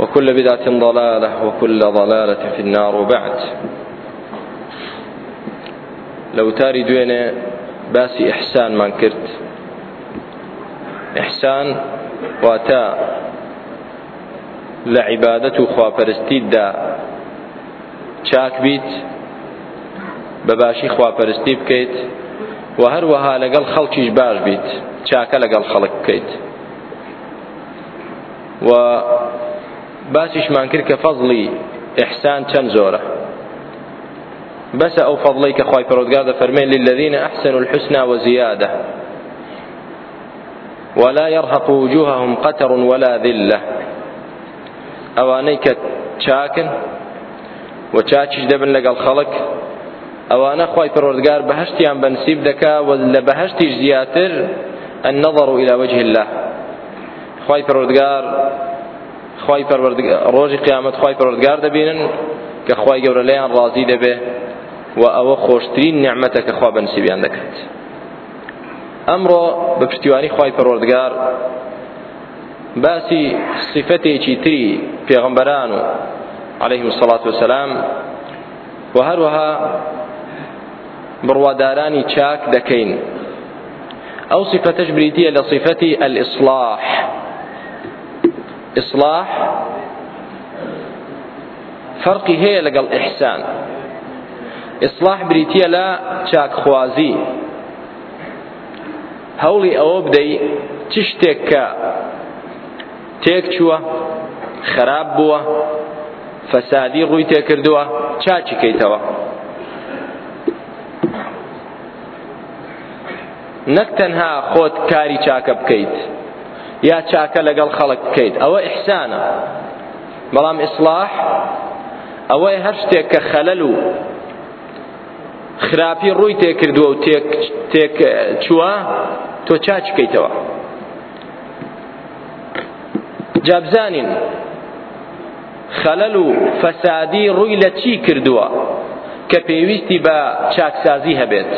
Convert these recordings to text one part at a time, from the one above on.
وكل بدعة ضلالة وكل ضلالة في النار وبعد لو تاري دوينة باسي إحسان من كرت إحسان واتا لعبادة خوابرستيد دا چاك بيت بباشي كيت وهر وهروها لقل خلق باش بيت چاك لقل خلق كيت و باسش من كرك فضلي إحسان تنزوره بس أو فضليك فەضڵی کە خی پەرۆگار دە فەرمێن للذینە ئەحسن ولا يرهق وجوههم قتر ولا ذلة أوانيك تشاكن وتشاكش دبن لقى الخلق أوانا خەڵک ئەوانە خی بهشتي بەهشتیان بنسيب دكا ولا بهشتي زياتر النظر إلى وجه الله خی پەرۆردگار خوای پەروەردگار ڕۆژی قیامەت خوای پەروەردگار دەبینن کە خوای گەورە لەیان ڕازی دەبێ و ئەوە خۆشترین نیعمەتە کە خوا بەنسیبیان دەکات ئەمڕۆ بە پشتیوانی خوای پەروەردگار باسی صفتێکی تری پێغەمبەران و عليهم الصلاة والسلام و هەروەها بڕوادارانی چاک دەکەین ئەو صفتەش بریتیە لە صفەتی الئیصلاح إصلاح فرقي هي لقل إحسان إصلاح بريتيا لا چاك خوازي هەوڵی ئەوە بدەی چ شتێک کە تێک چووە خراب بووە فەسادی ڕووی تێکردووە چاچی کەیتەوە نەک تەنها خۆت کاری چاکە بکەیت یا چاکە لەگەڵ خەڵک بکەیت ئەوە ئیحسانە بەڵام ئیسلاح ئەوەی هەر شتێک کە خەلەل و خراپی ڕووی تێکردووە و تێک چووە تۆ چاچ بکەیتەوە جا بزانین خەلەل و فەسادی ڕووی لە چی کردووە کە پێویستی بە چاکسازی هەبێت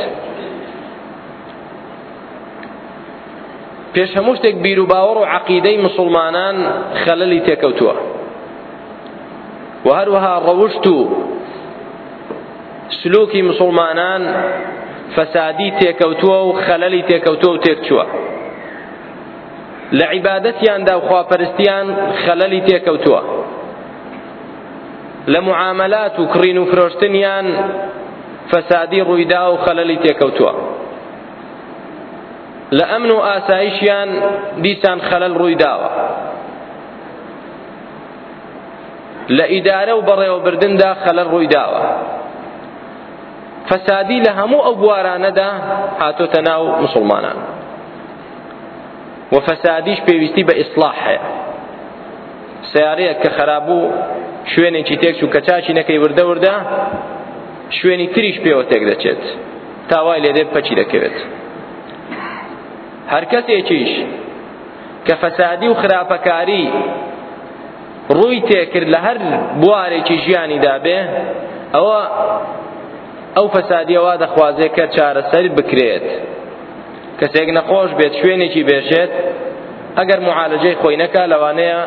پێش هەموو شتێک بیر و باوەڕ و عەقیدەی مسلمانان خەلەلی تێکەوتووە و هەروەها ڕەوشت و سلوکی مسلمانان فەسادی تێکەوتووە و خەلەلی تێکەوتووە و تێکچووە لە عیبادەتیاندا و خواپەرستیان خەلەلی تێکەوتووە لە معاملات و کڕین و فرۆشتنیان فەسادی ڕوویدا و خەلەلی تێکەوتووە لە ئەمن و ئاسایشیان دیسان خەلەل ڕووی داوە لە ئیدارە و بەڕێوەبردندا خەلەل ڕووی داوە فەسادی لە هەموو ئەو بوارانەدا هاتۆتە ناو مسلمانان و فەسادیش پێویستی بە ئیسلاح هەیە سیارەیەک کە خەرابوو شوێنێکی تێک و کەچاکی نەکەی وردە وردە شوێنی تریش پێوە تێک دەچێت تاوای لێدێ پەچی دەکەوێت هەر کەسێکیش کە فەسادی و خراپەکاری ڕووی تێکرد لە هەر بوارێکی ژیانی دابێ ئەوە ئەو فەسادیەوە دەخوازێ کە چارەسەر بکرێت کەسێک نەخۆش بێت شوێنێکی بێژێت ئەگەر معالەجەی خۆی نەکا لەوانەیە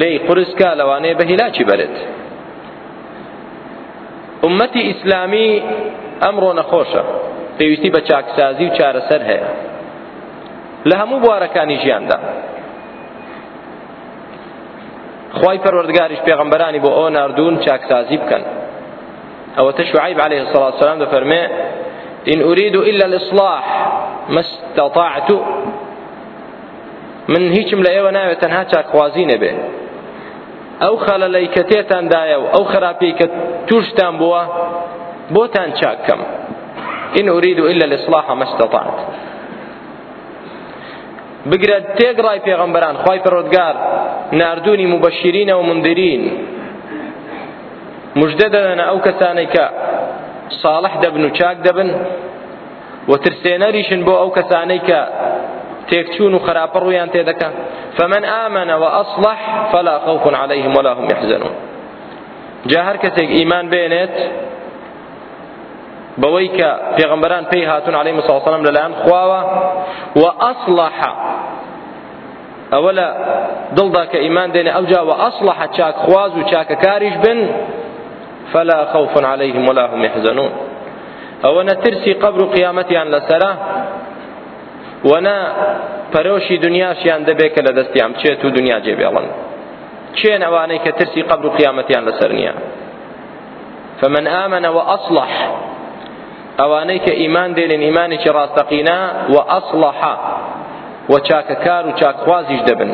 لی قورسکە لەوانەیە بە هیلاکی بەرێت ئومەتی ئیسلامی ئەمڕۆ نەخۆشە پێویستی بە چاکسازی و چارەسەر هەیە لە هەموو بوارەکانی ژیاندا خی پەروەردگاریش پێغەمبەرانی بۆ ئەوە ناردوون چاکسازی بکەن ئەوەتە شعیب عليه الصلاة والسلام دەفەرمێ إن أريد إلا الإصلاح ما استطعت من هیچم لە ئێوە ناوێت تەنها چاکوازی نەبێ ئەو خەلەلەی کە تێتاندایە و ئەو خراپی کە توشتان بووە بۆتان چاکەم إن أريد إلا الإصلاح ما استطعت بگرە تێگڕای پێغەمبەران خی پەرۆدگار نردونی مبەشیرینە و مندرین مژدە دەدەنە ئەو کەسانەی کە ساڵح دەبن و چاک دەبن و ترسێنەریشن بۆ ئەو کەسانەی کە تێکچون و خراپە ڕوویان تێدەکە فمن ئامەنە و ئەصلح فلا خوف عليهم ولا هم يحزنون جا هەر کەسێک ئیمان بێنێت بويك في غمران پێی هاتون عليه الصلاة والسلام للآن و وأصلح أولا ضل ذاك إيمان دين أوجا وأصلح تشاك خواز وتشاك كارج بن فلا خوف عليهم ولا هم يحزنون أو نە ترسی قبر قيامتي قیامەتیان لەسەرە وەنا پەرۆشی دنیاشیان دەبێت دبيك لدستي عم تشيتو دنيا جيبي جێبێڵن چێن ئەوانەی کە قبر قيامتي قیامەتیان لەسەر فمن آمن وأصلح ئەوانەی کە ئیمان دێنن ئیمانێکی ڕاستەقینە و ئەسڵەحا و چاکەکار و چاکخوازیش دەبن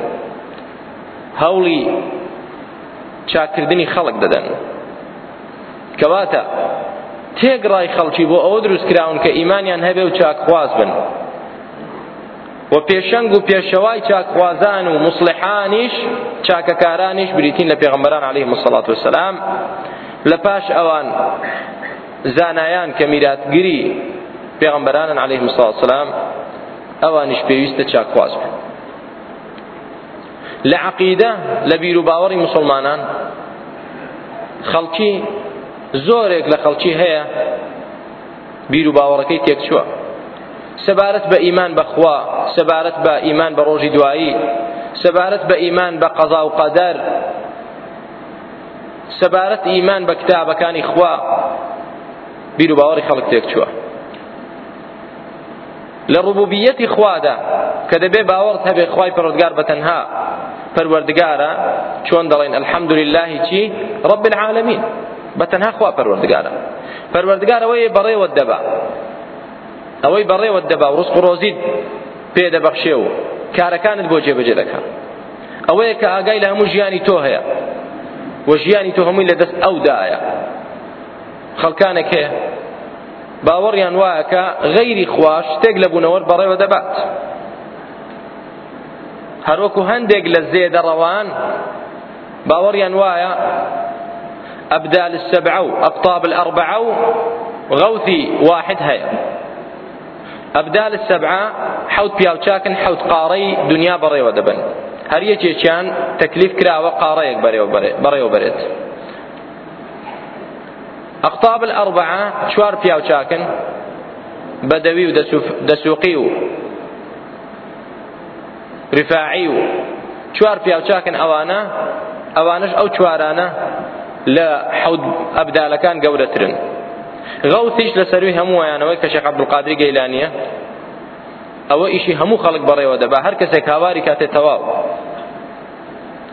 هەوڵی چاکردنی خەڵک دەدەن کەواتە تێگڕای خەڵکی بۆ ئەوە دروست کراون کە ئیمانیان هەبێ و چاکخواز بن و پێشەنگ و پێشەوای چاکخوازان و مصلحانیش چاکەکارانیش بریتین لە پێغەمبەران عەلەیهیم السەڵات وەسەلام لە پاش ئەوان زانایان کە میراتگیری پێغەمبەرانن عەلەیهم سڵات سلام ئەوانیش پێویستە چاکواز بن لە عەقیدە لە بیر و باوەڕی مسلمانان خەڵکی زۆرێک لە خەڵکی هەیە بیر و باوەڕەکەی تێکچووە سەبارەت بە ئیمان بەخوا سەبارەت بە ئیمان بە ڕۆژی دوایی سەبارەت بە ئیمان بە قەزا و قەدەر سەبارەت ئیمان بە کتابەکانی خوا بیر و باوەڕی خەڵک تێک چووە لە ڕوبوبیەتی خوادا کە دەبێ باوەڕت هەبێ خوای پەرۆدگار بە تەنها پەروەردگارە چۆن دەڵێن الحەمد للهی چی ڕب العالمین بە تەنها خوا پەروەردگارە پەروەردگار ئەوەیە بەڕێوەت دەبا ئەوەی بەڕێوەت دەبا و ڕزق و ڕۆزیت پێ دەبەخشێ و کارەکانت بۆ جێبەجێ دەکا ئەوەیە کە ئاگای لە هەموو ژیانی تۆ هەیە و ژیانی تۆ هەمووی لە دەست ئەودایە خەڵکانێک هەیە باوەڕیان وایەکە غەیری خوا شتێک لە بوونەوە بەڕێوە دەبات هەروەکو هەندێک لە زێدەڕەوان باوەڕیان وایە ئەبدال السەبعە و ئەبطاب الأربعە و غەوثی واحد هەیە ئەبدال السەبعە حەوت پیاوچاکن حەوت قاڕەی دنیا بەڕێوە دەبن هەر یەکێکیان تەکلیف کراوە قاڕەیەک بەڕێوە بەرێت ئەقطاب الأربعة چوار پیاوچاکن بدەوی و دەسوقی و رفاعی و چوار پیاوچاکن ئەوانە ئەوانش ئەو چوارانە لە حەود ئەبدالەکان گەورەترن غەوتیش لە سەروی هەموویانەوەی کە شێخ عەبدولقادری گەیلانیە ئەوە ئیشی هەموو خەڵک بەڕێوە دەبا هەر کەسێک هاواری کاتێ تەواو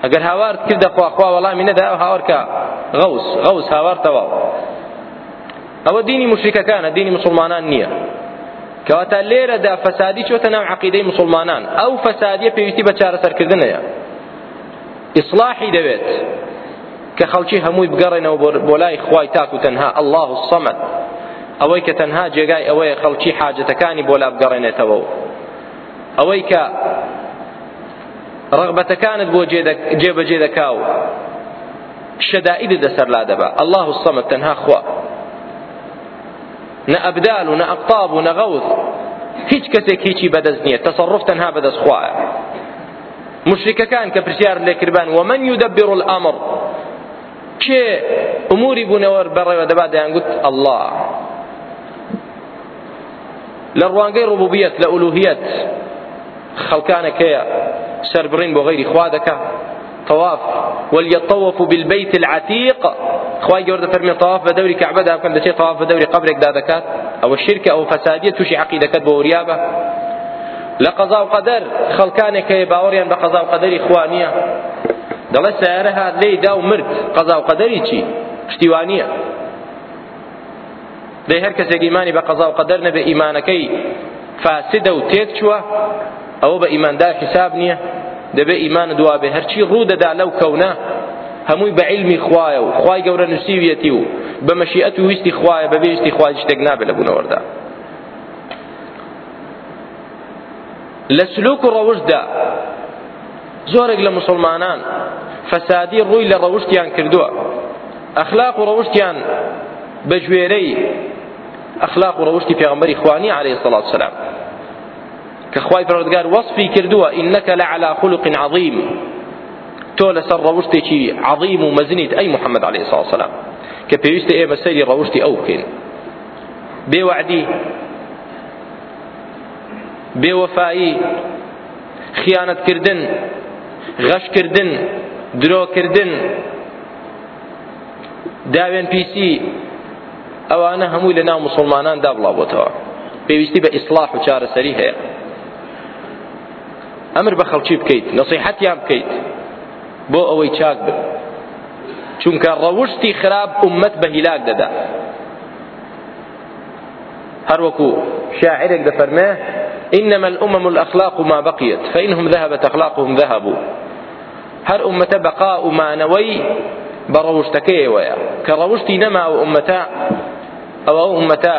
ئەگەر هاوارت کردە خواخوا وەڵامی نەدا ئەو هاوارکە غەوس غەوس هاوار تەواو ئەوە دینی مشریکەکانە دینی مسلمانان نییە کەواتە لێرەدا فەسادی چۆتە ناو نعم عقیدەی مسلمانان ئەو فەسادیە پێویستی بە چارەسەرکردنەیە ئیسلاحی دەوێت کە خەڵکی هەمووی بگەڕێنەوە بۆ لای خوای تاک و الله الصمد ئەوەی کە تەنها جێگای ئەوەیە خەڵکی حاجەتەکانی بۆ لا بگەڕێنێتەوە ئەوەی کە ڕغبەتەکانت بۆ جێبەجێ دەکاو شەدائید دەسەر لا دبا الله الصمد تنها خوا نا ابدال و نا اقطاب و نا غوث هیچ کەسێک هیچی بەدەست تصرف تنها بدز خواه مشرکه کان که پرسیار و ومن يدبر الامر کێ ئوموری بوونەوە بەڕێوە دەبات دەیانگوت الله لە ڕوانگەی ڕبوبیەت لە ئولوهیەت خەڵکانێک بو سەربڕین بۆ غەیری خوا وليطوف بالبيت العتيق خوای گەور دەفەرمێ تەواف بە دەوری کەعبەدا بکەن دەچێت تەواف بە دەوری قەبرێکدا دەکات ئەوە شرکە ئەو فەسادیە تووشی عەقیدەکەت بۆ وریابە لە قەزا و قەدەر خەڵکانێک کە باوەڕیان بە قەزا و قەدەری خوا نییە دەڵێ سیارە هات لێی دا و مرد قەزا و قەدەری چی پشتیوانیە دەی هەر کەسێک ئیمانی بە قەزا و قەدەر نەبێ ئیمانەکەی فاسدە و تێک چووە ئەوە بە ئیماندار حیساب نییە دەبێ ئیمان دوابێ هەرچی ڕوو دەدا لەو کەونە هموی به علمی خواه او خوای گەورە نصیبیتی او به مەشیئەت و ویستی خواه به ویستی خوای شتێک نابێت لە بوونەوەردا لە سلوک و ڕەوشدا زۆرێک مسلمانان فسادی روی لە ڕەوشتیان کردووە و ڕەوشتیان بە ژوێرەی ئەخلاق و ڕەوشتی خوانی عليه الصلاة والسلام كخواي خوای پەروەردگار وەصفی کردووە ئینەکە لە خلق عظيم تۆ لەسەر ڕەوشتێکی عظیم و مەزنیت ئەی محەممەد عليه ساسەلام کە پێویستە ئێمە سەیری ڕەوشتی ئەو بکەین بێوەعدی بێوەفایی خیانەتکردن غەشکردن درۆکردن داوێن پیسی ئەوانە انا لە ناو مسلمانان دابڵاوبتەوە پێویستی بە ئیسلاح و چارەسەری هەیە ئەمر بە بكيت نصيحتي نەسیحەتیان بکەیت بو ئەوەی چاک بن چونکە روشتي خراب امت بە هیلاک دەدا هەروەکو شاعرێک دەفەرمێ إنما الأمم الأخلاق ما بقيت فإنهم ذهبت أخلاقهم ذهبوا هر امت بقاء ما نوي بروشتكي ويا كروشتي نما او امتا أو امتا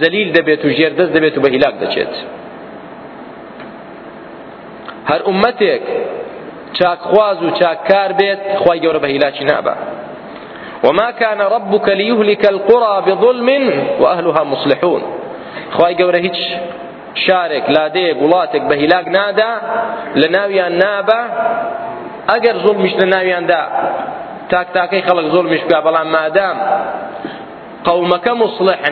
زليل دبيت جيردز دبيت بهلاك دشت هر أمتك چاکخواز و کار بیت خوای گور به هیلاکی نابا وما كان ربك ليهلك القرى بظلم وأهلها مصلحون خوای گور هیچ شارك لا ديك ولاتك بهلاك نادا لناويان نابا ظلم مش لناويان دا تاك تاك خلق ظلم مش بلان ما دام قومك مصلحا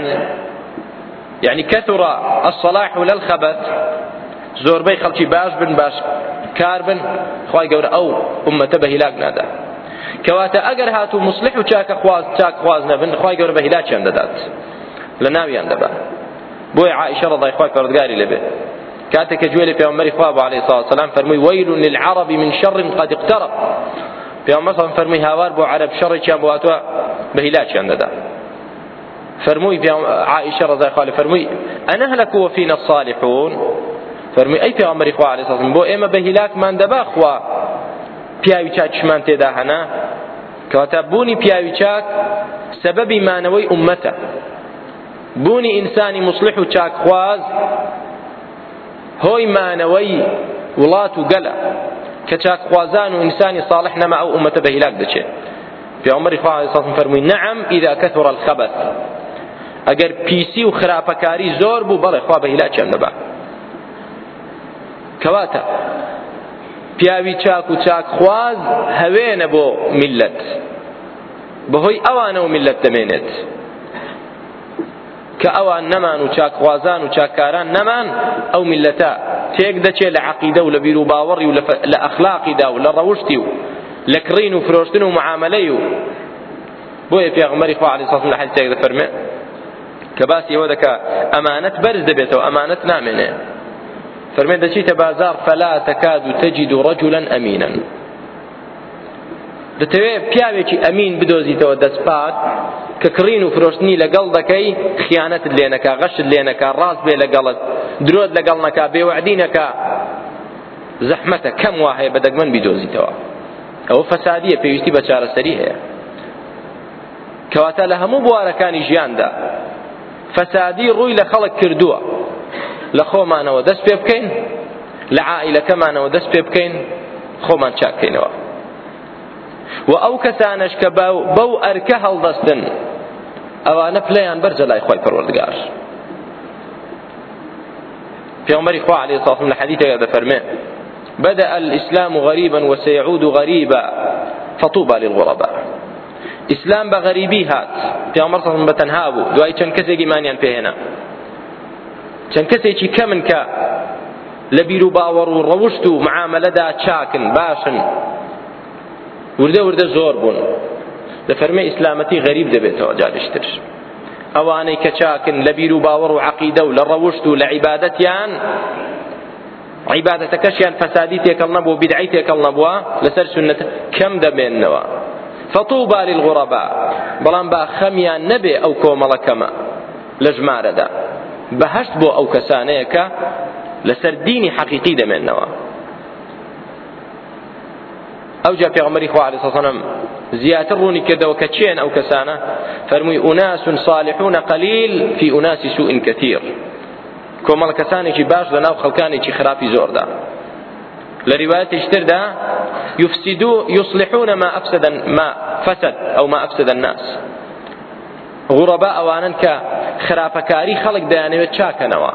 يعني كثر الصلاح زور بي خلقي باش بن باش كاربن خواي قول أو أمة بهلاك نادا كواتا ئەگەر هات و مسلح خواز چاک خواز نەبن خی قول بە هیلاکیان لناوي لە بوي عائشة رضي عائشە ڕضای خی پەردگاری لەبێت كاتك جويل في عمر خواب عليه الصلاة والسلام فرمي ويل للعرب من شر قد اقترب في عمر صلى فرمي هاوار بو عرب شر كان بو أتوا بهلاك عند دا فرمي في عائشة رضي الله عنها فرمي أنهلك وفينا الصالحون فرمي أي ئەی پێوامبەری خوا علیه السلام بۆ ئێمە بە هیلاکمان دەبا خوا پیاوی چاکیشمان تێدا هەنا کەواتە بوونی پیاوی چاک سەبەبی مانەوەی ئومەتە أمتا بوني إنسان و چاکخواز خواز هوي وڵات و گەلە کە چاکخوازان و ئینسانی صالح نەما ئەو ئومەتە بە هیلاک دەچێت پێوەمبەری خوا علیه السلام فەرمووی نەعەم ئیدا کەثڕە الخەبەث ئەگەر پیسی و خراپەکاری زۆر بوو بەڵێ خوا بهلاك هیلاک چێم دەبات کەواتە پیاوی چاک و چاک خواز هەوێنە بۆ میلەت بەهۆی ئەوانە و میلەت دەمێنێت کە ئەوان نەمان و چاکخوازان و چاکاران نەمان ئەو میلەتە تێک دەچێت لە عەقیدە و لە بیر و باوەڕی و لە ئەخلاقیدا و لە ڕەوشتی و لە کڕین و فرۆشتن و معامەلەی و بۆیە پێغمەری خوا علیه سەڵم لە حەدیسێک دەفەرمێ کە باسی ئەوە دەکا ئەمانەت بەرز دەبێتەوە ئەمانەت نامێنێ فرمي دچيت بازار فلا تكاد تجد رجلا امينا دەتەوێ پیاوێکی ئەمین بدۆزیتەوە دەستپات کە کڕین و فرۆشتنی لەگەڵ دەکەی خیانەتت لێنەکە غەشت لێنەکە ڕاست بێ لەگەڵت درۆت لەگەڵ نەکا بێوەعدینەکە زەحمەتە کەم وا هەیە بە دەگمەن بیدۆزیتەوە ئەوە فەسادیە پێویستی بە چارەسەری هەیە کەواتە لە هەموو بوارەکانی ژیاندا فەسادی ڕووی لە خەڵک کردووە لخو ما نو لە خۆمانەوە دەست پێ نو دست عائیلەکەمانەوە دەست پێ بکەین خۆمان چاکەینەوە و ئەو کەسانش کە بەو ئەرکە هەڵدەستن ئەوانە پلیان بەرجە لای خۆی في عمر إخوة عليه الصلاة والسلام لحديث هذا فرمه بدأ الإسلام غريبا وسيعود غريبا فطوبى للغرباء إسلام بغريبي هات في عمر صلى الله عليه وسلم بتنهابه بو دوای چند کسی گمانیان پیهنا کسی چی کمن که لبیرو باور و روش تو ڕەوشت دا چاکن باشن وردە وردە زور بون لە فەرمە ئیسلامەتی غەریب دەبێتەوە جاریشتر ئەوانەی کە چاکن لە بیر و باوەڕ و عەقیدە و لە ڕەوشت و لە عیبادەتیان عیبادەتەکەشیان فەسادی تێکەڵ نەبوو نبو لسر سنت کم ده کەم نوا فطوبى للغرباء بلان با خميان نبي او لجمار لجماردا بەهشت بۆ ئەو کەسانەیە کە لەسەر دینی او دەمێنەوە في پێغمەری خوا عليه سەسەنم زیاتر ڕوونی کردەوە كذا وكتشين او كسانه فرمي اناس صالحون قليل فی اناس سوء کەثیر کۆمەڵ کەسانێکی باش لەناو خەڵکانێکی زور ده لە اشتر ده يفسدوا يصلحون ما أفسد ما فسد أو ما أفسد الناس غوڕەبا ئەوانن کە خراپەکاری خەڵک دەیانەوێت چاکەنەوە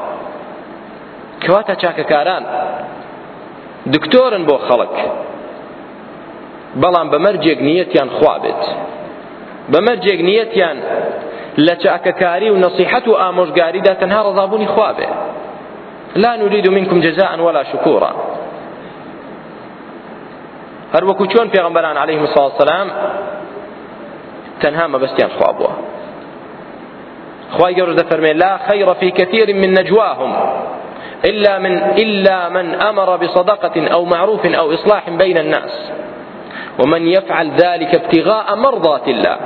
کەواتە چاکەکاران دکتۆرن بۆ خەڵک بەڵام بەمەرجێک نیەتیان خوابێت بەمەرجێک نیەتیان لە چاکەکاری و نەسیحەت و ئامۆژگاریدا تەنها ڕەزابوونی خوابێ لا نريد منكم جزاء ولا شكورا هەروەکو چۆن پێغەمبەران عەلەیهم سڵ سەلام تەنها مەبەستیان خوابووە خواهي قرر دەفەرمێ لا خير في كثير من نجواهم إلا من إلا من أمر بصدقة أو معروف أو إصلاح بين الناس ومن يفعل ذلك ابتغاء مرضات الله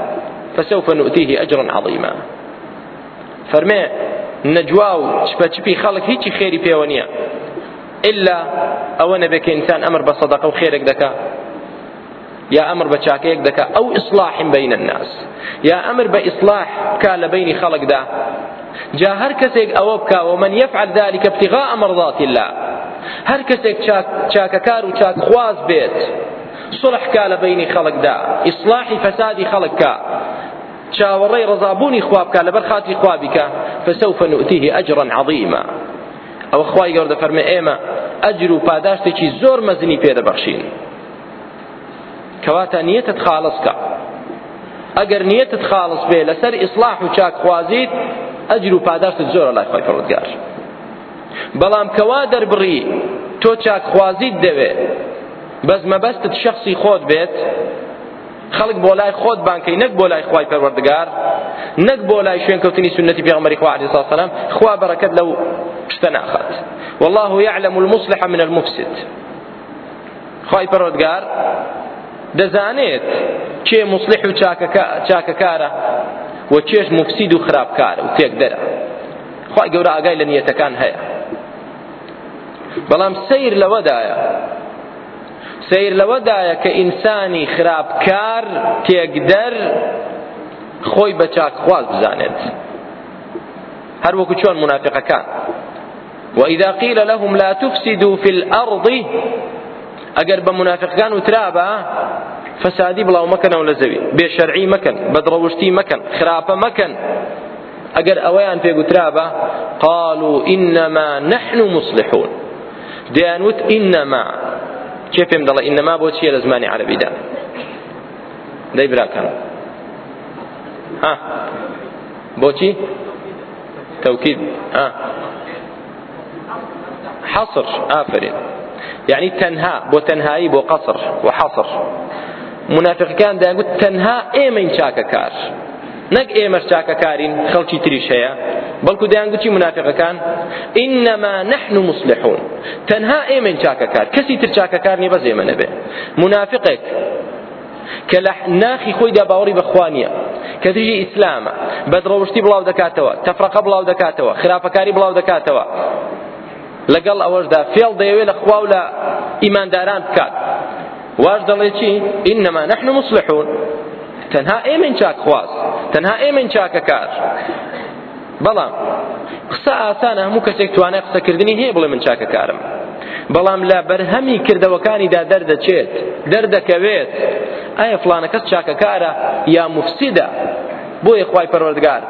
فسوف نؤتيه أجرا عظيما فرمي نجواو شبي خلق هيك خيري ونيا إلا أو أنا بك إنسان أمر بصدقة وخيرك دكا يا أمر بشاكيك چاکەیەک أو إصلاح بين الناس يا أمر بإصلاح كان بين خلق ذا جا هەر کەسێک ئەوە بکا ذلك ابتغاء مرضات الله هەر شاك كارو شاك خواز بيت صلح کا لە خلق ذا إصلاح فساد خەڵککە چاوەڕێی ڕزابوونی خوابکە لەبەر خاتی خوابیکە فسوف أجرا عظيما أو ئەوە خوای فرمي فەرمێ ئێمە ئەجر و پاداشتێکی زۆر مەزنی بخشين کەواتە نیەتت خاڵسکە ئەگەر نیەتت خاڵس بێ لەسەر ئیسلاح و چاک خوازیت ئەجر و پاداشتت زۆرە لای خۆی پەروەردگار بەڵام کەوا دەربڕی تۆ چاک خوازیت دەوێت بەس مەبەستت شخصی خۆت بێت خەڵک بۆ لای خۆت بانکەی نەک بۆ لای خوای پەروەردگار نەک بۆ لای شوێنکەوتنی سنەتی پێغەمبەری خوا عەلەیهی سەلام خوا بەرەکەت لەو شتە ناخات والله يعلم المصلح من المفسد خوای پەروەردگار دزانيت چه مصلح و چاکەکارە و چهش مفسد و خراب خراپکارە و تێکدەرە خی گەورە ئاگای لە نیەتەکان هەیە بەڵام سیر لەوەدایە سیر لەوەدایە کە ئینسانی خراپکار تێکدەر خۆی بە چاکخواز بزانێت هەر وەکو چۆن منافقەکان وإذا قيل لهم لا تفسدوا في الأرض أجر بمنافقان وترابا بلا مكان ولا لە بشرعي مكان بدروشتي مكان خرافه مكان اگر اوان في قترابه قالوا إنما نحن مصلحون دانوت إنما كيف يمد الله إنما بوشي چیە على زمانی عەرەبیدا دەی براکەن ها بوشي توكيد ها حصر آفرين يعني تنهى بو تنهاي بو قصر وحصر منافقەکان دەیانگوت تەنها ئێمەین چاکەکار نەک ئێمەش چاکەکارین خەڵکی تریش هەیە بەڵکو دەیانگوتی منافقەکان ئینەما نەحن مسلحون تەنها ئێمەین چاکەکار کەسی تر چاکەکار نیە بەس ئێمە نەبێ منافقێک کە لە ناخی خۆیدا باوەڕی بەخوا نییە کە دژی ئیسلامە بەدڕەوشتی بڵاو دەکاتەوە تەفرەقە بڵاو دەکاتەوە خراپەکاری بڵاو دەکاتەوە لەگەڵ ئەوەشدا فێڵ دەیەوێت لە خوا و لە ئیمانداران بکات واش دەڵێ چی ئینەما نحن مصلحون تەنها ئێمەین چاک خواست تەنها ئێمەین چاکە کار بەڵام قسە ئاسانە هەموو کەسێک توانای قسەکردنی هەیە بڵێ من چاکە کارم بەڵام لە بەرهەمی کردەوەکانیدا دەردەچێت دەردەکەوێت ئایا فلانە کەس چاکەکارە یا مفسیدە بۆیە خوای پەروەردگار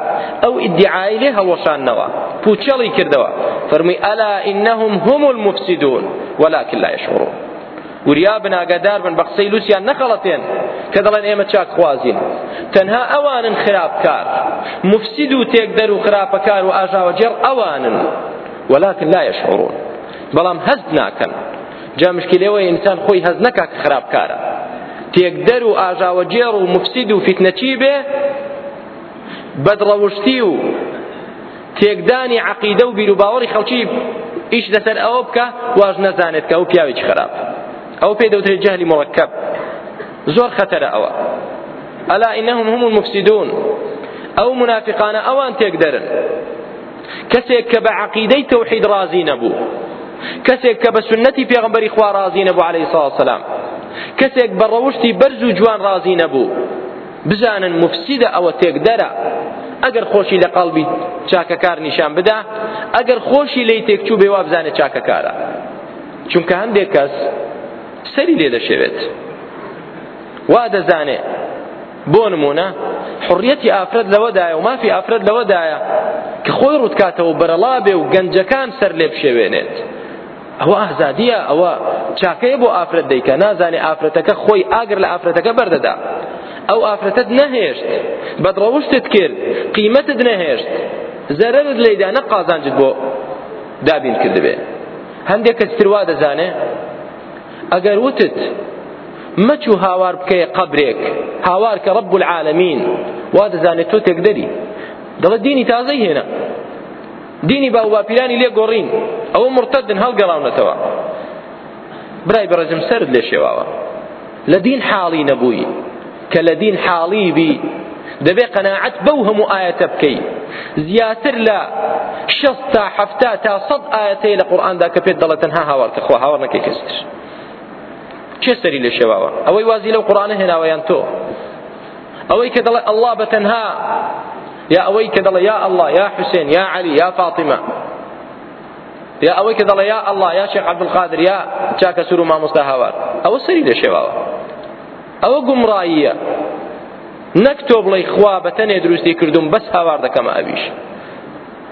ئەو ئیدعای لێ هەڵۆشاننەوە پوچەڵی کردەوە فەرمووی ئەلا ئینەهم هم المفسدون ولكن لا يشعرون وریا بن ئاگادار بن بە قسەی لوسیان نەخەڵەتێن کە دەڵێن ئێمە چاک خوازین تەنها ئەوانن خراپکار مفسید و تێکدەر و خراپەکار و ئاژاوەجێڕ ئەوانن ولكن لا يشعرون بەڵام هەست ناکەن جا مشکلەوەی ئینسان خۆی هەز نەکا کە خراپکارە تێکدەر و ئاژاوەجێڕ و مفسید و فیتنەچی بێ بەدڕەوشتی و تێکدانی عقیدە و بیرروباوەڕی خەڵکی ئیش لەسەر ئەوە بکە واژ نەزانێت کە ئەو پیاوێکی خراپە ئەو پێی دەوترێت جەهلی مەرکەب زۆر خەتەرە ئەوە ئەلا ئینەهم هم المفسدون ئەو منافقانە ئەوان تێک دەرن کەسێک کە بە عەقیدەی تەوحید رازی نەبوو کەسێک کە بە سنەتی پێغەمبەری خوا رازی نەبوو عەلەیهی سڵاو سەلام کەسێک بە ڕەوشتی بەرز و جوان رازی نەبوو بزانن مفسیدە ئەوە تێک دەرە ئەگەر خۆشی لە قەڵبی چاکەکار نیشان بدا ئەگەر خۆشی لی تێکچوو بێوا بزانێت چاکەکارە چونکە هەندێک کەس سەری لێ دەشێوێت وا دەزانێ بۆ نمونە حڕەتی ئافرەت لەوەدایە و مافی ئافرەت لەوەدایە کە خۆی ڕوودکاتەوە بەرەڵا بێ و گەنجەکان سەر لێ بشێوێنێت ئەوە ئازادیە ئەوە چاکەیە بۆ ئافرەت دەیکە نازانێ ئافرەتەکە خۆی ئاگر لە ئافرەتەکە بەردەدا ئەو ئافرەتت نەهێشت بەدڕەوشتت کرد قیمەتت نەهێشت زەرت لەیدا نە قازانجت بۆ دابین کردبێ هەندێک کەس تروا دەزانێ ئەگەر وتت مەچ و هاوار بکەیە قبرێک هاوار کە ڕب العالمین وا دەزانێت تۆ تێکدەری دەڵێت دینی تازەی هێنا دینی باو باپیرانی لێ گۆڕین ئەوە مرتدن هەڵگەڕاونەتەوە برای بەڕێزم سرد لێ شێواوە لە دین حاڵی نەبووی کە لە دین حاڵی بی دەبێ قەناعەت بەو هەموو ئاەتە بکەی زیاتر لە شەست تا حەفتا تا سەد ئاەتەی لە قورئاندا کە پێت دەڵێت تەنها هاوار کە خۆ هاوار نەکەی کەستر کێ سەری لە شێواوە ئەوەی وازی لەو قورآانە هێناوەیان تۆ ئەوەی کە دەڵێ ئەلله بەتەنها یا ئەوەی کە دەڵێ یا ئەلله یا حوسێن یا علی یا فاتیمە یا ئەوەی کە دەڵێ یا ئەلله یا شێخ عەبدولقادر یا چاکە سوور و مامۆستا هاوار ئەوە سەری لە شێواوە ئەوە گومڕاییە نەک تۆ بڵێ خوا بەتەنێ دروستی کردوم بەس هاوار دەکەم ئەویش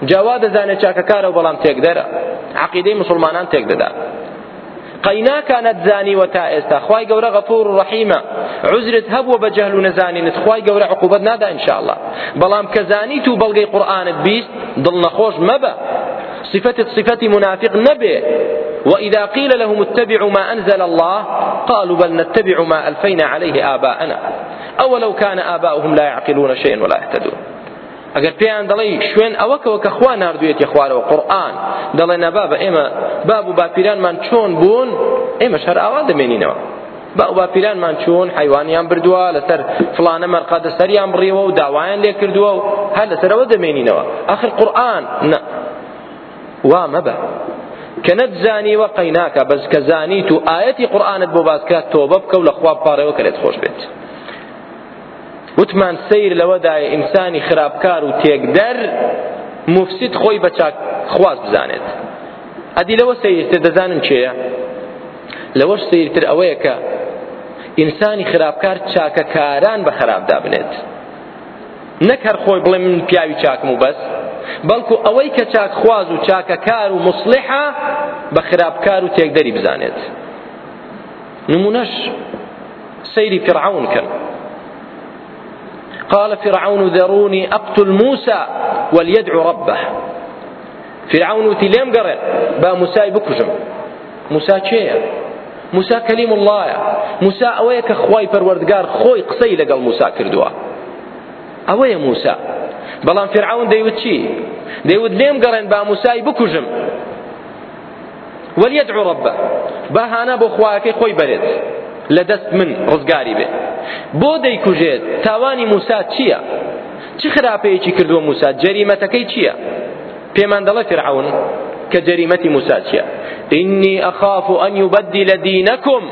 جاوا دەزانێت چاکەکارە و بەڵام تێک دەرە عقیدەی مسلمانان تێک دەدا قينا زانی وە تا خواي جورا غفور غەفور عزرت هب وبجهل نزاني نتخواي جورا خی نادا إن شاء الله بلام كزاني تو بلقي قرآن قورآانت ضلنا خوش مبا صفة صفة منافق نبي وإذا قيل لهم اتبعوا ما أنزل الله قالوا بل نتبع ما ألفينا عليه آباءنا أولو كان آباؤهم لا يعقلون شيئا ولا يهتدون ئەگەر پێیان دەڵێ شوێن ئەوەکەوە کە خوا نردوێتی خوارەوە قورآن دەڵێ نەبا بە ئێمە باب و باپیرانمان چۆن بوون ئێمە شەر ئاوا دەمێنینەوە با باپیرانمان چۆن حیوانیان بردووە لەسەر فلانە مەرقە دەسەریان بڕیەوە و داوایان لێ کردووە و هەر لەسەرەوە دەمێنینەوە ئەخر قورآن نە وا مەبە کە نەتزانی وە قەیناکە بەس کە زانیت و ئاەتی قورآانت بۆ باسکات تۆبە بکە و لە خواب پارەوە کەلێت خۆش بێت وتمان سیر لەوەدایە ئینسانی خراپکار و تێکدەر مفسید خۆی بە خواز بزانێت ئەدی لەوە سیرتر دەزانم چێە لەوەش سیرتر ئەوەیە کە ئینسانی خراپکار چاکەکاران بە خراپدا بنێت نەک هەر خۆی بڵێ من پیاوی چاکم و بەس بەڵکو ئەوەی کە چاکخواز و چاکەکار و مسلحە بە خراپکار و تێکدەری بزانێت نمونەش سەیری فرعون کرد قال فرعون ذروني أقتل موسى وليدعو ربه فرعون وتی لێم گەڕێ با موسای بکوژم موسى چێە موسى كليم الله موسى ئەوەیە کە خی خوي قصي قسەی موسى كردوا أوي موسى موسا فرعون ديود چی ديود ليم گەڕێن با موسى بكجم وليدعو ربه با هانا بۆ خوي خۆی لە دەست من ڕزگاری بێ بۆ دەیکوژێت تاوانی موسا چییە چ خراپەیەکی کردووە موسا جەریمەتەکەی چییە پێمان دەڵێ فرعون کە جەریمەتی موسا چییە اینی اخاف ان یبدل دینکم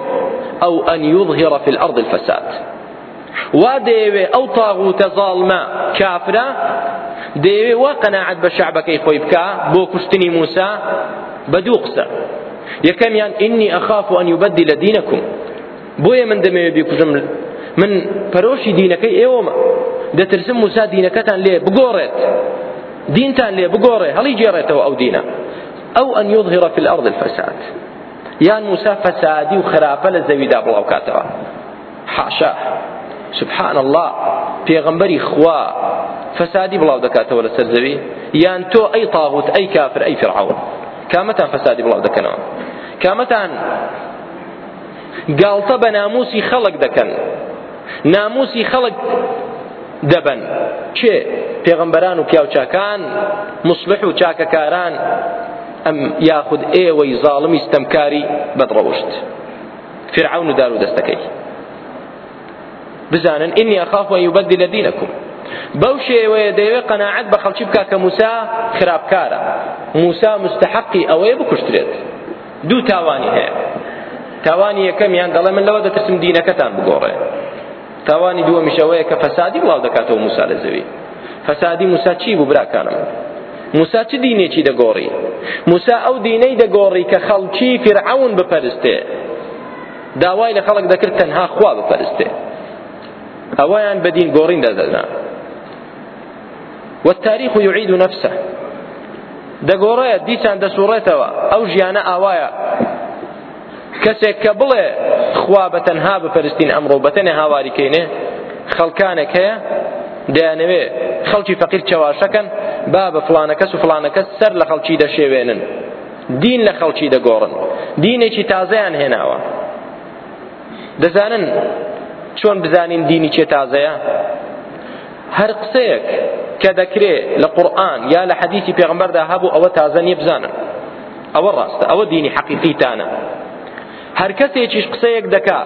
او ان یظهر في الأرض الفساد و دەیەوێ او طاغوت زاڵمە کافرە دەیەوێ وا قناعت بە شعبەکەی خۆی بکە بۆ کوشتنی موسا بە دوو قسە اینی اخاف ان یبدل دینکم بۆیە من دەمەوێت بیکوژم من پەرۆشی ترسم موسى دينك موسا دینەکەتان لێ دين دینتان لێ بگۆڕێ هل جێڕێتەوە او دينا او ان یظهر في الأرض الفساد یان موسا فسادي و خراپە لە زەویدا بڵاو حاشا سبحان الله پێغەمبەری خوا فسادي بڵاو دەکاتەوە ولا زەوی یان تو اي طاغوت اي کافر اي فرعون کامەتان فسادي بڵاو دەکەنەوە کامەتان گاڵتە بە ناموسی خەڵک دەکەن ناموسی خەڵک دەبن چێ پێغەمبەران و پیاوچاکان مصلح و چاکەکاران ئەم یاخود ئێوەی زاڵمی ستەمکاری بەدڕەوشت فرعون و دار و دەستەکەی بزانن ئینی ئەخاف و یوبەدی لە دینەکم بەو شێوەیە دەیەوێت قەناعەت بە خەڵکی بکا کە موسا خراپکارە موسا مستحقی ئەوەیە بکوشترێت دوو تاوانی هەیە تاوانی یەکەمیان دەڵێ من لەوە دەترسم دینەکەتان بگۆڕێ تاوانی دووەمیش ئەوەیە کە فەسادی بڵاو دەکاتەوە موسا لە زەوی فەسادی موسا چی بوو براکانم موسا چ دینێکی دەگۆڕی موسا ئەو دینەی دەگۆڕی کە خەڵکی فرعون بپەرستێ داوای لە خەڵک دەکرد تەنها خوا بپەرستێ ئەوەیان بە دین گۆڕین دەدەنا والتاريخ يعيد نفسه دەگۆڕەیە دیچان دەسوڕێتەوە ئەو ژیانە ئاوایە کەسێک کە بڵێ خوا بە تەنها بپەرستین ئەمڕۆ بە تەنێ هاواریکەینێ خەڵکانێک هەیە دەیانەوێ خەڵکی فەقیر چەواشەکەن با بە فلانە کەس و فلانە کەس سەر لە خەڵکی دەشێوێنن دین لە خەڵکی دەگۆڕن دینێکی تازەیان هێناوە دەزانن چۆن بزانین دینی چێ تازەیە هەر قسەیەک کە دەکرێت لە قورآن یا لە حەدیثی پێغمبەردا هەبوو ئەوە تازە نیە بزانن ئەوە ڕاستە ئەوە دینی حەقیقیتانە هەر کەسێکیش قسەیەک دەکا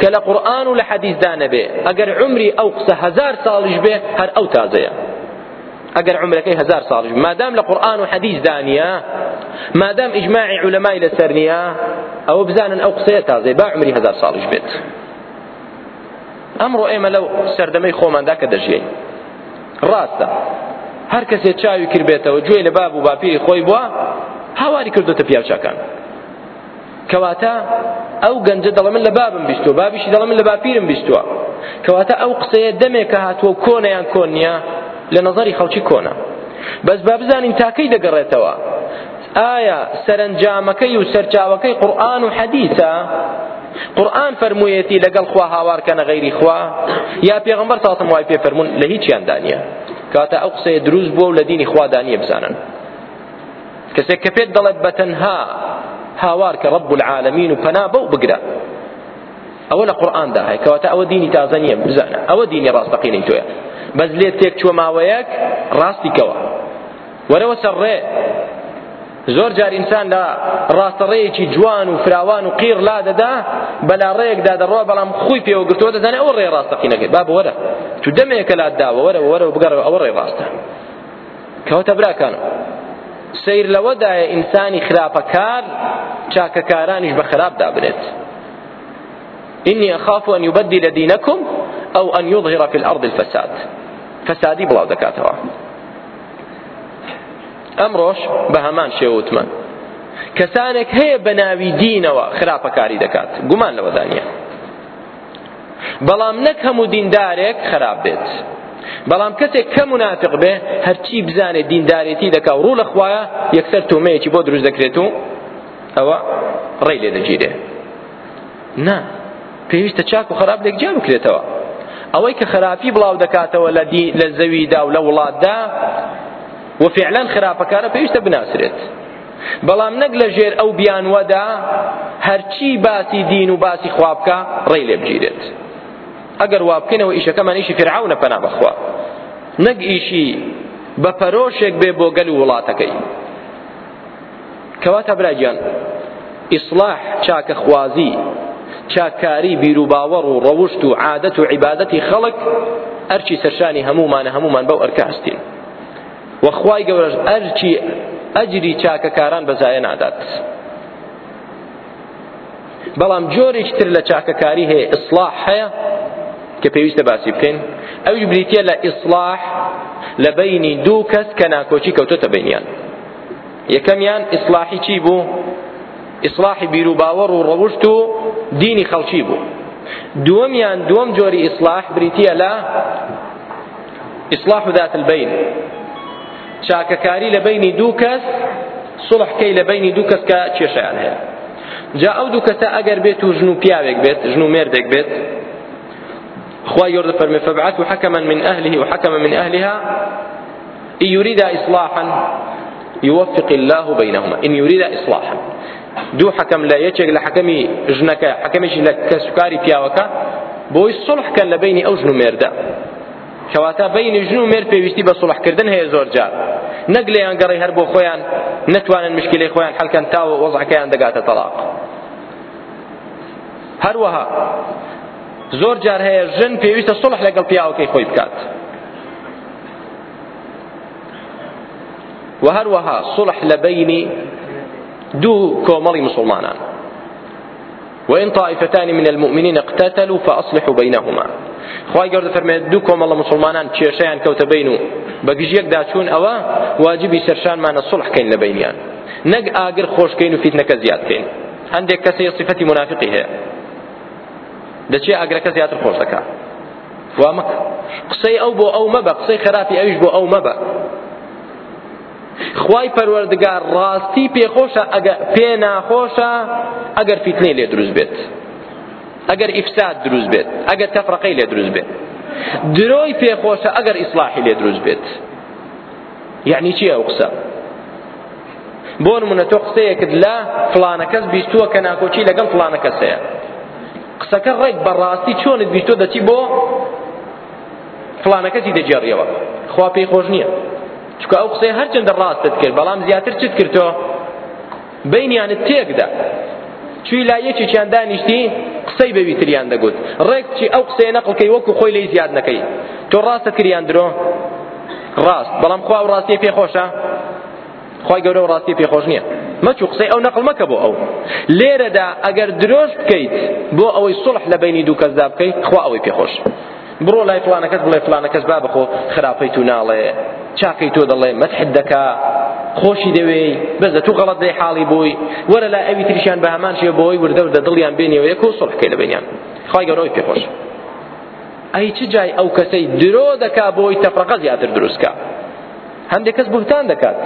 کە لە قورآن و لە حەدیثدا نەبێ ئەگەر عمری ئەو قسە هەزار ساڵیش بێ هەر ئەو تازەیە ئەگەر عمرەکەی هزار ساڵش مادام لە قورآن و حەدیث دانیە مادام ئیجماعی علەمای لەسەر نییە ئەوە بزانن ئەو قسەیە تازەی با عمری هزار ساڵش بێت ئەمڕۆ ئێمە لەو سەردەمەی خۆماندا کە دەژیین ڕاستە هەر کەسێ چاوی کردبێتەوە گوێی لە باب و باپیری خۆی بووە هاواری کردوتە پیاوچەکان کەواتە ئەو گەنجە دەڵێ من لە بابم بیستوە بابیشی دەڵێ من لە باپیرم بیستوە کەواتە ئەو قسەیە دەمێک کە هاتووە کۆنەیان کۆن نییە لە نەزەری خەڵکی کۆنە بەس با بزانین تاکەی دەگەڕێتەوە ئایا سەرنجامەکەی و سەرچاوەکەی قورآن و حەدیثە قورآن فەرموویەتی لەگەڵ خوا هاوارکەنە غەیری خوا یا پێغمبەر تاسم وای پێ فەرمون لە هیچیان دانیە کاتە ئەو قسەیە دروست بووە و لە دینی خوا دانیە بزانن کەسێک کە پێت دەڵێت بەتەنها هاوار کە رب العالمین و پەنا بەو بگرە ئەوە لە قورئاندا هەیە کەواتە ئەوە دینی تازە نییە بزانە ئەوە دینی ڕاستەقینەی تۆیە بەس لێت تێک چوە ماوەیەک ڕاستیکەوە وەرەوە سەرڕێ زۆر جار ئینسان لە ڕاستەڕێیەکی جوان و فراوان و قیر لا دەدا بەلا ڕێیەکدا دەڕوا بەڵام خۆی پێوە گرتووە دەزانێ ئەوە ڕێ ڕاستەقینەکەی باب وەرە تو دەمێکە لات داوە وەرە وەرە بگەڕەوە ئەوە ڕێ ڕاستە کەواتە براکانم سیر لەوەدایە ئینسانی خراپەکار چاکەکارانیش بە خراپ دابرێت إني أخاف أن يبدل دينكم أو أن يظهر في الأرض الفساد فسادي بڵاو دەکاتەوە ئەمڕۆژ بە هەمان شێوتمە کەسانێک هەیە بە ناوی دینەوە خراپەکاری دەکات گومان لەوەدانە بەڵام نەک هەموو دیندارێک خراپ بێت بەڵام کەسێک کە مناتق بێ هەرچی بزانێت دیندارێتی دەکا و ڕوو لە خوایە یەکسەر تۆمەیەکی بۆ دروست دەکرێت و ئەوە ڕێی لێ دەگیرێ نا پێویستە چاک و خراپ لێک جا بکرێتەوە ئەوەی کە خراپی بڵاو دەکاتەوە لە لە زەویدا و لە وڵاتدا و فعلا خراپەکارە پێویستە بناسرێت بەڵام نەک لە ژێر ئەو بیانوەدا هەرچی باسی دین و باسی خوابکە ڕێی لێ بگیرێت ئەگەر وا بکەینەوە ئیشەکەمان ئیشی فرعونە پەنا بەخوا نەک ئیشی بە پەرۆشێک بێ بۆ گەل و وڵاتەکەی کەواتە براگیان ئیسلاح چاکەخوازی چاکاری بیرروباوەڕ و ڕەوشت و عادەت و عیبادەتی خەڵک ئەرچی سەرشانی هەمومانە هەمومان بەو ئەرکە هەستین وەخوای گەورەش ئەرچی ئەجری چاکەکاران بەزایە نادات بەڵام جۆرێک تر لە چاکەکاری هەیە ئیسلاح هەیە کە پێویستە باسی بکەین ئەوی بریتە لە ئیسلاح لە بینی دوو کەس کە ناکۆچی کەوتۆتە بینیان یەکەمیان ئیسلاحی چی بوو ئیسلاحی بیرروباوەڕ و ڕەوشت و دینی خەڵکی بوو دووەمیان دووەم جۆری ئیسلاح بریتە لە ئیسلاح و ذات البین چاکەکاری لە بینی دوو کەس سڵحکەی لە بینی دوو کەس کە کێشەیان هەیە جا ئەو دوو کەسە ئەگەر بێت و ژن و پیاوێک بێت ژن و مێردێک بێت خوا يرد فرمي فبعثوا حكما من أهله وحكما من أهلها إن يريد إصلاحا يوفق الله بينهما إن يريد إصلاحا دو حكم لا یەکێک حكم حەکەمی حكم حەکەمێکی كسكاري کە سوکاری پیاوەکە بۆی سڵحکەن لە بینی ئەو ژن و مێردە کەواتە بینی ژن و مێر پێویستی بە سڵحکردن هەیە زۆر جار نەک لێیان نتوان المشكلة بۆ خۆیان كان مشکلی خۆیان حەلکەن تاوە وەزعەکەیان دەگاتە زور جار هەیە ژن پێویستە سڵح لەگەڵ پیاوەکەی خوی بکات و هر وها صلح لبینی دو کۆمەڵی مسلمانان وإن طائفتان من المؤمنين اقتتلوا فأصلحوا بينهما خواهي قرد فرمي دو الله مسلمانان تشيشيان كوت بينو بقجيك داشون أوا واجبي سرشان ما الصلح کن لبينيان نج آجر خوش كين وفتنة كزياد كين عندك كسي صفتي منافقي هي دەچێ ئاگرەکە زیاتر خۆش دەکات وا مەکە قسەی ئەو بۆ ئەو مەبە قسەی خراپی ئەویش بۆ ئەو مەبە خوای پەروەردگار ڕاستی پێخۆشە ئەگە پێ ناخۆشە ئەگەر فیتنەی لێ دروست بێت ئەگەر ئیفساد دروست بێت ئەگەر تەفرەقەی لێ دروست بێت درۆی پێخۆشە ئەگەر ئیسلاحی لێ دروست بێت یعنی چییە ئەو قسە بۆ نمونە تۆ قسەیەکت لە فلانە کەس بیستووە کە ناکۆچی لەگەڵ فلانە کەسەیە قسەکە ڕێک بەڕاستی چۆنت بیستۆ دەچی بۆ فلانەکەسی دەجێڕیەوە خوا پێی خۆش نییە چکە ئەو قسەی هەرچەندە ڕاستت کرد بەڵام زیاتر چت کردۆ بینیانت تێکدا چوی لا یەکێکیان دانیشتی قسەی بەوی تریان دەگوت ڕێکچی ئەو قسەیە نەقڵکەی وەکو خۆی لی زیاد نەکەی تۆ ڕاستت کریان درۆ ڕاست بەڵام خوا و ڕاستی پێخۆشە خی گەورە و ڕاستی پێخۆش نییە مەچو قسەی ئەو نەقڵ مەکە بۆ ئەو لێرەدا ئەگەر درۆژ بکەیت بۆ ئەوەی سڵح لە بینی دوو کەسدا بکەیت خوا ئەوەی پێخۆش بڕۆ لای فلانەکەس بڵێ فلانەکەس با بخۆ خراپەی تو ناڵێ چاکەی تۆ دەڵێ مەتحد دەکا خۆشی دەوێ بەزە تو غەڵەت دەی حاڵی بووی وەرە لا ئەوی تریشان بە هەمان شێ بۆی وردە دە دڵیان بینیەوە یەک و سڵح بکەی لە بینیان خی گەورەوەی پێخۆش ئەی چ جای ئەو کەسەی درۆ دەکا بۆی تەفرەقە زیاتر دروستکە هەندێک کەس بهتان دەکات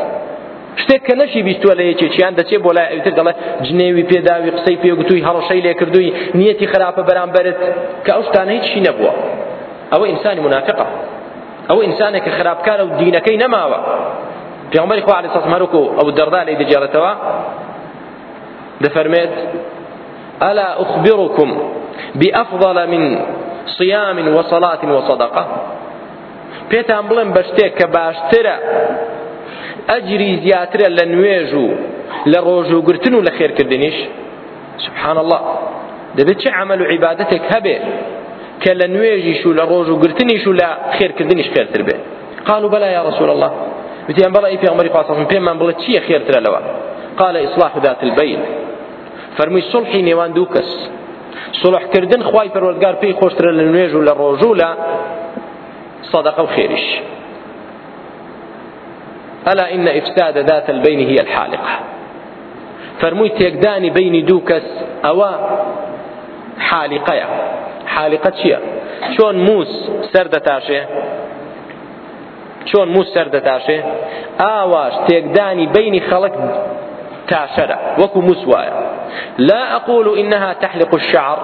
شتێک کە نەشی بیستووە لە یەکێکیان دەچێت بۆ لای ئەوتر دەڵێ جنێوی پێداوی قسەی پێگوتووی هەڵەشەی لێکردووی نیەتی خراپە بەرامبەرت کە ئەو شتانە هیچی نەبووە ئەوە ئینسانی منافقە ئەو ئینسانێک کە خراپکارە و دینەکەی نەماوە پێغمبەری خوا علیه السلام وەکو ئەو دەردا لێی دەجێڕێتەوە دەفەرمێت ئەلا ئوخبركم بأفضل من صيام وصلاة وصدقة پێتان بڵێم بە شتێک کە باشترە ئەجری زیاترە لە نوێژ و لە ڕۆژوگرتن و لە خێرکردنیش سبحان الله دەبێت چه عمل و عیبادەتێک هەبێ کە لە نوێژیش و لە ڕۆژوگرتنیش و لە خێرکردنیش خێرتر بێ قالوا بەلا یا رسول الله وتیان بەڵا ئی پێغمبەری پاسەم پێمان بڵێ چییە خێرترە لەوە قال ئیصلاح ذات البین فەرمووی سڵحی نێوان دوو کەس سڵحکردن خوای پەروەردگار پێی خۆشترە لە نوێژ و لە ڕۆژوو لە صدقه و خێریش ألا إن إفساد ذات البين هي الحالقة فرمووی تێکدانی بين دوكس أو حالقة حالقة شيا شون موس سەردەتاشێ شون موس سەردەتاشێ آواش تيقداني بين خلق تاشرة وكو موس لا أقول إنها تحلق الشعر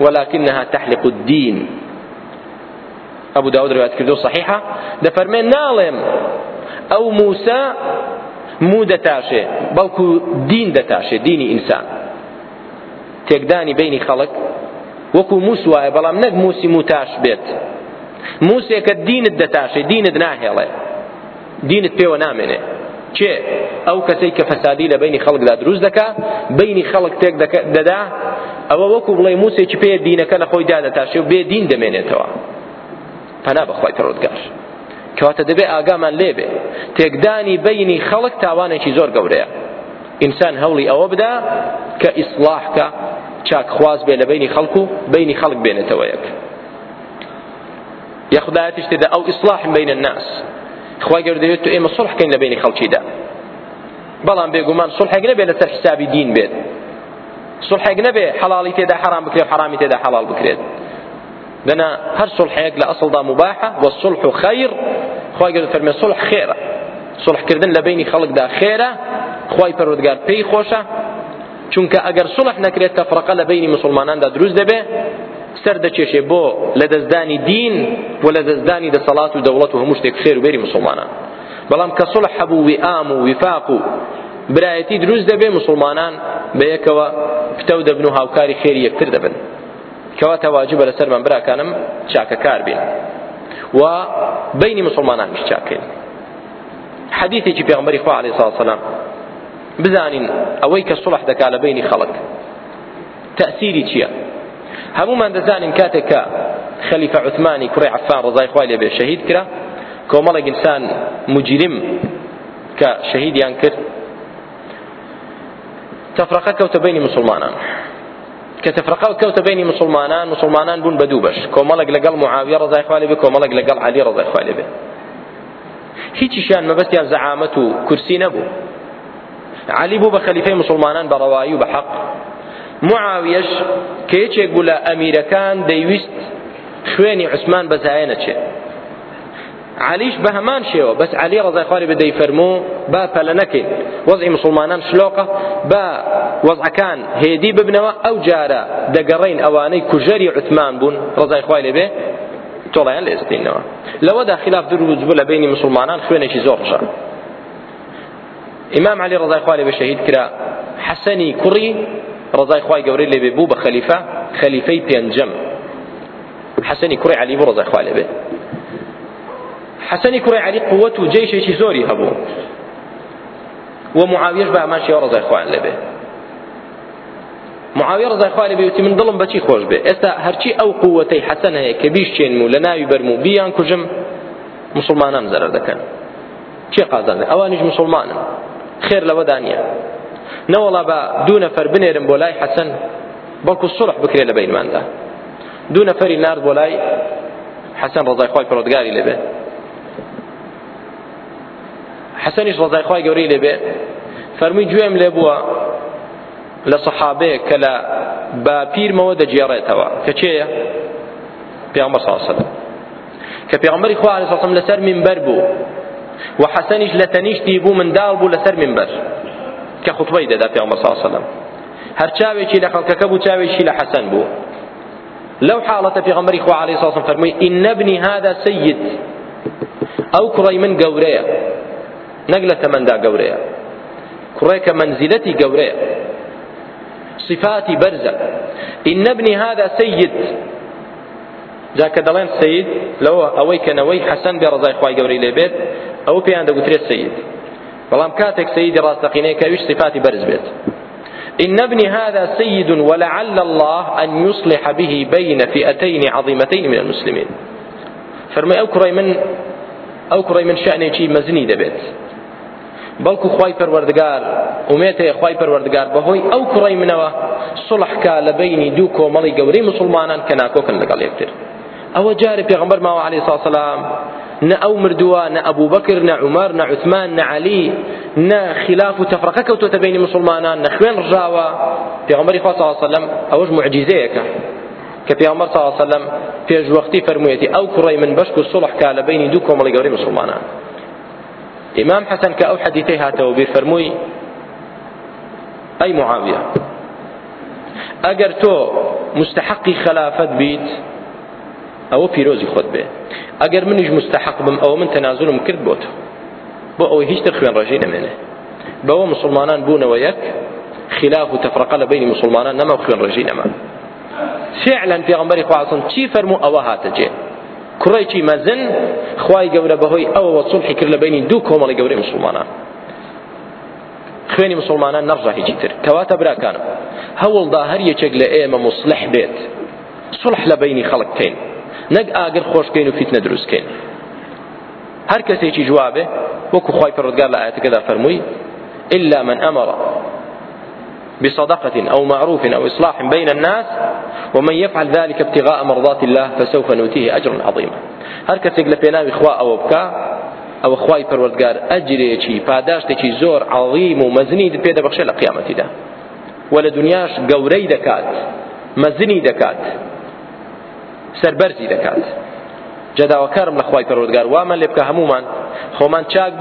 ولكنها تحلق الدين أبو داود رواية كردو صحيحة دفرمين نالم ئەو موسا مو دەتاشێ بەڵکو دین دەتاشێ دینی ئینسان تێکدانی بینی خەڵک وەکو موس وایە بەڵام نەک موسی موتاش بێت موسێکە دینت دەتاشێ دینت ناهێڵێ دینت پێوە نامێنێ چێ ئەو کەسەی کە فەسادی لە بینی خەڵکدا دروست دەکا بینی خەڵک تێک دەدا ئەوە وەکو بڵێ موسێکی پێ دینەکە لە خۆی دادەتاشێ و بێ دین دەمێنێتەوە پەنا بەخوای پەرۆتگار کەواتە دەبێ ئاگامان لێبێ تێکدانی بینی خەڵک تاوانێکی زۆر گەورەیە ئینسان هەوڵی ئەوە بدا کە ئیسلاحکە چاکخواز بێ لە بینی خەڵکو بینی خەڵک بێنێتەوە یەک یخدایەتیش تێدا ئەو ئیسلاح بین الناس خوا گەور دەوێت تو ئێمە سڵحکەین لە بینی خەڵکیدا بەڵام بێگومان سڵحێک نەبێ لەسەر حسابی دین بێت سڵحێک نەبێ حەڵاڵی تێدا حرام بکرێت حرامی تێدا حەڵاڵ بکرێت لنا هر صلح لە ئەسڵدا مباحە مباحة والصلح خير خەیر خی فرمي صلح خيرة صلح كردن لبيني خلق خەڵکدا خيرة خی پەرودگار پێی خۆشە چونکە ئەگەر سڵح نەکرێت تەفرەقە لە بینی مسلماناندا دروست دەبێ سەر دەچێشێ بۆ لە دەستدانی دین و لە دەستدانی دەسەڵات و دەوڵەت و هەموو شتێک و بيري مسلمانان بلام كصلح حبو هەبوو و وفاق و برایەتی دروست دەبێ مسلمانان بە یەکەوە پتە و دەبن و هاوکاری خێری یەکتر كوا تواجب لسر من برا كانم شاك كاربين و بين مسلمان مش شاكين حديثي في عمر إخوة عليه الصلاة والسلام بزان أويك الصلح دك على بين خلق تأثيري تيا همو من دزانين كاتك خليفة عثماني كري عفان رضا خوالي لي بي كرا كو إنسان مجرم كشهيد ينكر تفرقك وتبيني مسلمانا کە تەفرقا کەوتە بینی مسلمانان مسلمانان بوون بە دوو لقل کۆمەڵک لەگەڵ معاویە ڕزای خوالی علي کۆمەڵک لەگەڵ بك ڕزای شان ما بس مەبەستیان زعامەت و کورسی علي علی بوو بە خەلیفەی مسلمانان بە ڕەوایی و بە حەق معاویەش کە یەکێک بوو لە عليش بهمان شيوه بس علي رضي خاري بدا يفرمو با فلنكي وضع مسلمانان شلوقه با وضع كان هيدي بابنوا او جارا دقرين اواني كجاري عثمان بن رضي خاري به طولان لازدين لو دا خلاف درو جبولة بين مسلمانان خويني شي زورشا امام علي رضي خاري بشهيد كرا حسني كري رضي خاري قوري اللي ببوب خليفة خليفي بينجم حسني كري علي برضي خاري به حەسەنی کوڕی علی قووەت و جێشێکی زۆری هەبوو و معاویەش بە ئەمان شێوە ڕزای خوان لەبێ معاویە ڕزای خوان لەبێ وتی من دڵم بەچی خۆش بێ ئێستا هەرچی ئەو قووەتەی حەسەن هەیە کە بیشچێنم و لە ناوی بەرم و بیان کوژم مسلمانان زەرەر دەکەن چێ قازان ئەوانیش مسلمانن خێر لەوەدا نییە نەوەڵا بە دوو نەفەر بنێرم بۆ لای حەسەن بەڵکو سوڵح بکرێ لە بەینماندا دوو نەفەری نارد بۆ لای حەسەن ڕزای خوای پرۆدگاری لەبێت حسنیش رضاي خوای جوري لي فەرمووی فرمي لێ بووە لە سەحابەیە کە لە باپیرمەوە دەجێڕێتەوە کە چێە پێغەمبەر صلى الله عليه وسلم کە پێغەمبەری خوا علیه وسلم لەسەر منبەر بوو و حەسەنیش لە تەنیشتی بوو منداڵ بوو لەسەر منبەر کە خوتبەی دەدا پێغەمبەر صلی الله عليه وسلم هەر چاوێکی لە خەڵکەکە بوو چاوێکی لە حەسەن بوو لەو حاڵەتە پێغەمبەری خوا علیه وسلم فرمي ان ابنی هذا سيد او كريمن قوريه نەک من دا گەورەیە كريك منزلتي گەورەیە صفاتي برزة إن ابني هذا سید جاکە دەڵێن سید لەوە ئەوەی حسن حەسەن بێ ڕزای لبيت أو في عند پێیان دەگوترێت فلام كاتك کاتێک راس ڕاستەقینەیە إيش صفاتي برز بيت إن ابني هذا سيد ولعل الله أن يصلح به بين فئتين عظيمتين من المسلمين فرمي أو كري من او کوڕی من شانێکی مەزنی دەبێت بەڵکو خی پەروەردگار ومێت خی پەروەردگار او ئەو کوڕی منەوە صلح لە بینی دوو کۆمەڵی گەورەی مسلمانان کە ناکۆکن لەگەڵ یەکتر ئەوە جارە ما ماوە علی الله نە او مردووە نە ابو بكر نا عمر نا عثمان نا علي نا خلاف و مسلمانا کەوتۆتە بینی مسلمانان نە خوێن ڕژاوە پێغمبەری خوا ساسەلەم ئەوەش معجیزەیەەکە كفي عمر صلى الله عليه وسلم في جوختي فرميتي أو كري من بشك الصلح كان بين دوكم ولا جوري مسلمان إمام حسن كأو حديثها توبير فرموي أي معاوية أجر تو مستحق خلافة بيت أو في روزي خد به أجر منج مستحق بم أو من تنازلهم كرد بوت بو هيش تخوين رجينا منه بو مسلمان بونا ويك خلاف تفرق بين مسلمان نما خوين رجينا منه فعلا في پێغمبەری خواسم چی فەرموو ئەوە هاتەجێ کوڕێکی مەزن خوای گەورە بەهۆی ئەوەوە أو کرد لە بینی دوو کۆمەڵی گەورەی مسلمانان خوێنی مسلمانان نرجع هیچی تر كواتا براکانم هەوڵدا هەر یەکێک لە ئێمە مصلح بيت صلح لبيني خلق خەڵک بکەین نەک خوش خۆشکەین و دروس دروستکەین هەر کەسێکی جوابێ وكو خی پەرۆدگار لە ئاەتەکەدا فرموي إلا من أمر بصدقة أو معروف أو إصلاح بين الناس ومن يفعل ذلك ابتغاء مرضات الله فسوف نؤتيه أجرا عظيما هل كسك لبناء إخواء أو أبكاء أو فروردقار خواي پروردگار فاداشت پاداشتكي زور عظيم ومزني في هذا بخشي لقيامتي ده ولا دنياش قوري دكات مزني دكات سربرزي دكات جدا وكرم خی فروردقار وامن لێ بکە هەمومان خۆمان چاک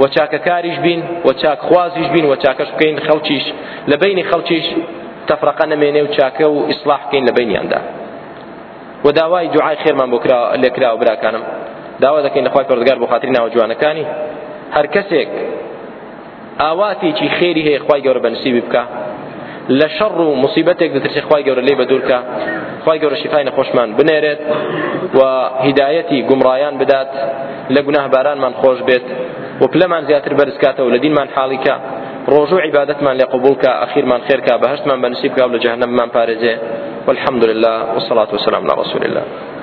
و چاکەکاریش بین و چاکخوازیش بین و چاکەش بکەین خەڵکیش لە بینی خەڵکیش تەفرەقە نەمێنێ و چاکە و ئیسلاح بکەین لە بینیاندا و داوای دوعای خێرمان بۆ لێکراوە براکانم داوا دەکەین لەخوای پەردگار بۆ خاتری ناوە جوانەکانی هەر کەسێک ئاواتێکی خێری هەیە خی گەورە بەنسیبی بکە لە شەڕ و مصیبەتێک دەترسی خی گەورە لێ بە دوورکە خی گەورە شیفای نەخۆشمان بنێرێت و هیدایەتی گومڕایان بدات لە گوناه بارانمان خۆش بێت وپلەمان ولدين من حالك رجوع حاڵیکە من لقبولك أخير من خيرك بهشت من بنسيبك بکە لە من بارزه والحمد لله والصلاة والسلام على رسول الله